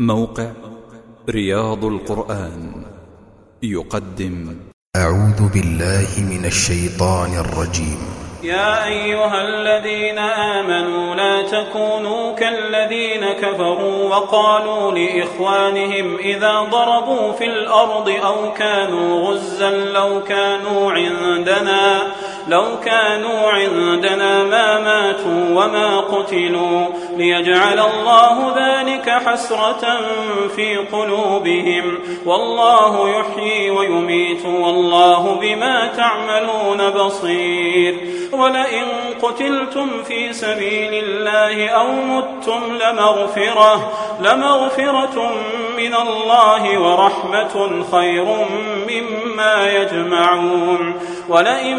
موقع رياض القرآن يقدم. أعوذ بالله من الشيطان الرجيم. يا أيها الذين آمنوا لا تكونوا كالذين كفروا وقالوا لإخوانهم إذا ضربوا في الأرض أو كانوا غزا لو كانوا عندنا. لو كانوا عندنا ما ماتوا وما قتلوا ليجعل الله ذلك حسرة في قلوبهم. والله يحيي ويميت والله بما تعملون بصير. ولئن قتلتم في سبيل الله أو متم لمغفرة لمغفرة من الله ورحمة خير مما يجمعون. ولئن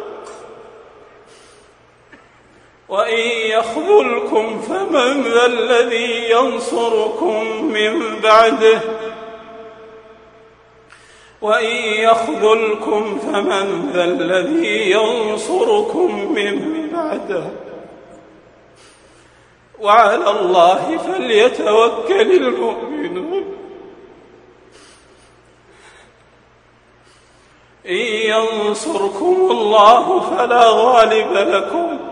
وإن يخذلكم فمن ذا الذي ينصركم من بعده؟ وإن يخذلكم فمن ذا الذي ينصركم من بعده؟ وعلى الله فليتوكل المؤمنون. إن ينصركم الله فلا غالب لكم.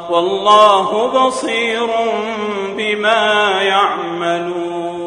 والله بصير بما يعملون